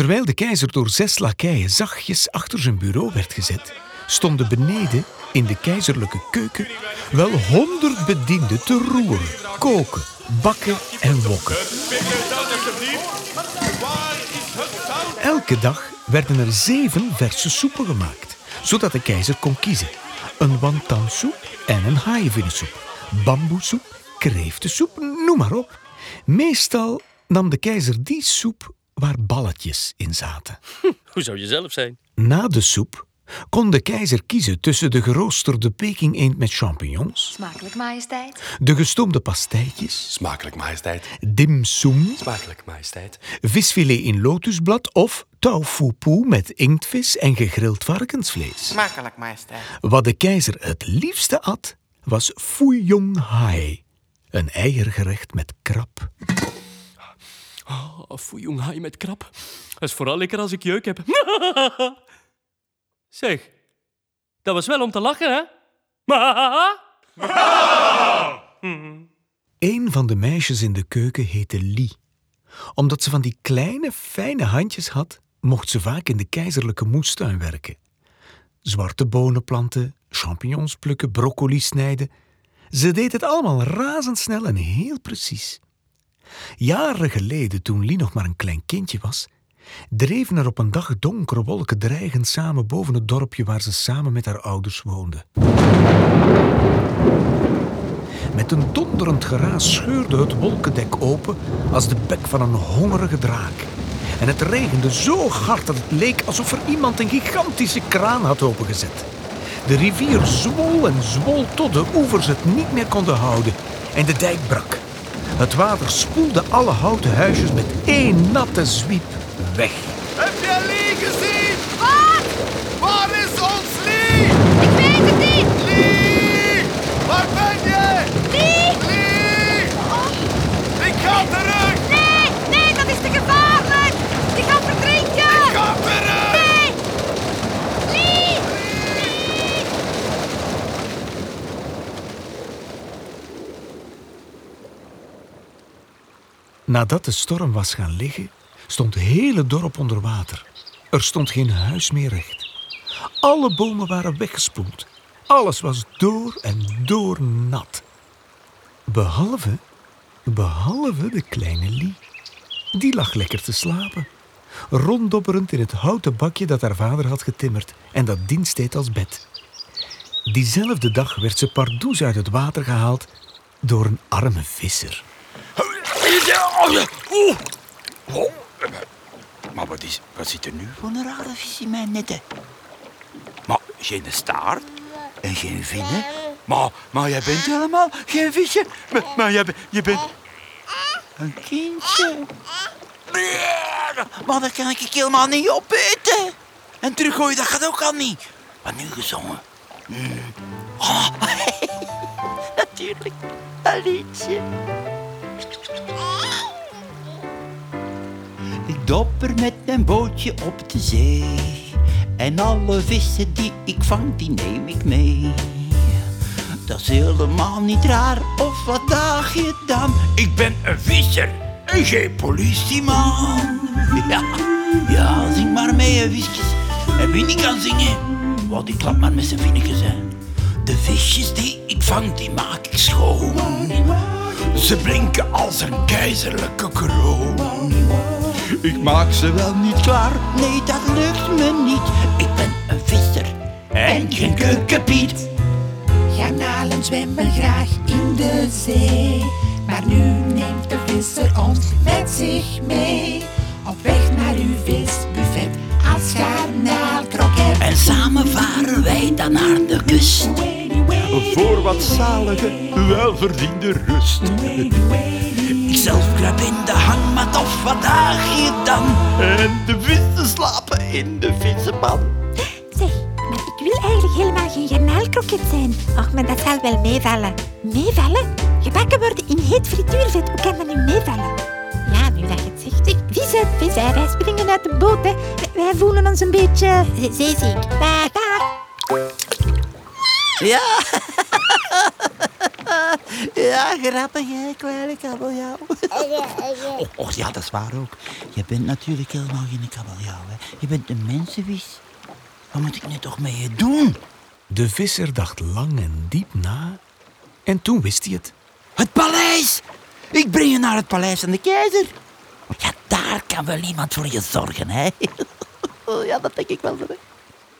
Terwijl de keizer door zes lakeien zachtjes achter zijn bureau werd gezet, stonden beneden in de keizerlijke keuken wel honderd bedienden te roeren, koken, bakken en wokken. Elke dag werden er zeven verse soepen gemaakt, zodat de keizer kon kiezen. Een wantansoep en een haaienvinnensoep, bamboesoep, kreeftensoep, noem maar op. Meestal nam de keizer die soep waar balletjes in zaten. Hoe zou je zelf zijn? Na de soep kon de keizer kiezen tussen de geroosterde Peking eend met champignons, Smakelijk, majesteit. de gestoomde pastijtjes, Smakelijk, majesteit. dim sum, Smakelijk, majesteit. visfilet in lotusblad of tofu poe met inktvis en gegrild varkensvlees. Smakelijk, majesteit. Wat de keizer het liefste at, was fuyong hai, een eiergerecht met krab. Oh, foei, haai met krab. Dat is vooral lekker als ik jeuk heb. zeg, dat was wel om te lachen, hè? Een van de meisjes in de keuken heette Lie. Omdat ze van die kleine, fijne handjes had, mocht ze vaak in de keizerlijke moestuin werken. Zwarte bonen planten, champignons plukken, broccoli snijden. Ze deed het allemaal razendsnel en heel precies. Jaren geleden, toen Lie nog maar een klein kindje was, dreven er op een dag donkere wolken dreigend samen boven het dorpje waar ze samen met haar ouders woonde. Met een donderend geraas scheurde het wolkendek open als de bek van een hongerige draak. En het regende zo hard dat het leek alsof er iemand een gigantische kraan had opengezet. De rivier zwol en zwol tot de oevers het niet meer konden houden en de dijk brak. Het water spoelde alle houten huisjes met één natte zwiep weg. Heb je Lee gezien? Wat? Waar is ons Lee? Ik weet het niet! Lee! Waar ben je? Lee! Lee! Ik ga terug! Nee! Nee, dat is te gevaarlijk! Die gaat verdrinken! Ik ga terug! Nee! Lee! Nadat de storm was gaan liggen, stond het hele dorp onder water. Er stond geen huis meer recht. Alle bomen waren weggespoeld. Alles was door en door nat. Behalve, behalve de kleine Lie. Die lag lekker te slapen. Ronddobberend in het houten bakje dat haar vader had getimmerd en dat dienst deed als bed. Diezelfde dag werd ze pardoes uit het water gehaald door een arme visser. Maar wat, is, wat zit er nu voor een rare vis in mijn netten? Maar geen staart en geen vinnen. Maar, maar jij bent helemaal geen visje. Maar, maar jij, je bent een kindje. Maar dat kan ik helemaal niet opeten. En teruggooien, dat gaat ook al niet. Wat nu gezongen? Oh, natuurlijk, een liedje. Ik dopper met een bootje op de zee. En alle vissen die ik vang, die neem ik mee. Dat is helemaal niet raar, of wat daag je dan? Ik ben een visser en geen politieman. Ja, ja, zing maar mee, hè, visjes. En wie niet kan zingen, wat die klap maar met zijn vinnetjes, hè. De visjes die ik vang, die maak ik schoon. Ze blinken als een keizerlijke kroon. Ik maak ze wel niet klaar, nee dat lukt me niet. Ik ben een visser en geen keukenpiet. Garnalen zwemmen graag in de zee. Maar nu neemt de visser ons met zich mee. Op weg naar uw visbuffet als garnaalkroket. En samen varen wij dan naar de kust. Voor wat zalige, welverdiende rust. Ik zelf kruip in de hangmat of wat daag je dan? En de vissen slapen in de vissenpan. Zeg, maar ik wil eigenlijk helemaal geen garnaalkroket zijn. Ach, maar dat zal wel meevallen. Meevallen? Gebakken worden in heet frituurvet, hoe kan dat nu meevallen? Ja, nu dat je het zegt. Zeg, vissen, vissen, wij springen uit de boot, hè. Wij voelen ons een beetje ze- zeeziek. Ja. Ja, grappig, hè, kleine kabeljauw. Och, och, ja, dat is waar ook. Je bent natuurlijk helemaal geen kabeljauw, hè. Je bent een mensenvis. Wat moet ik nu toch met je doen? De visser dacht lang en diep na. En toen wist hij het. Het paleis! Ik breng je naar het paleis van de keizer. Ja, daar kan wel iemand voor je zorgen, hè. Ja, dat denk ik wel. hè.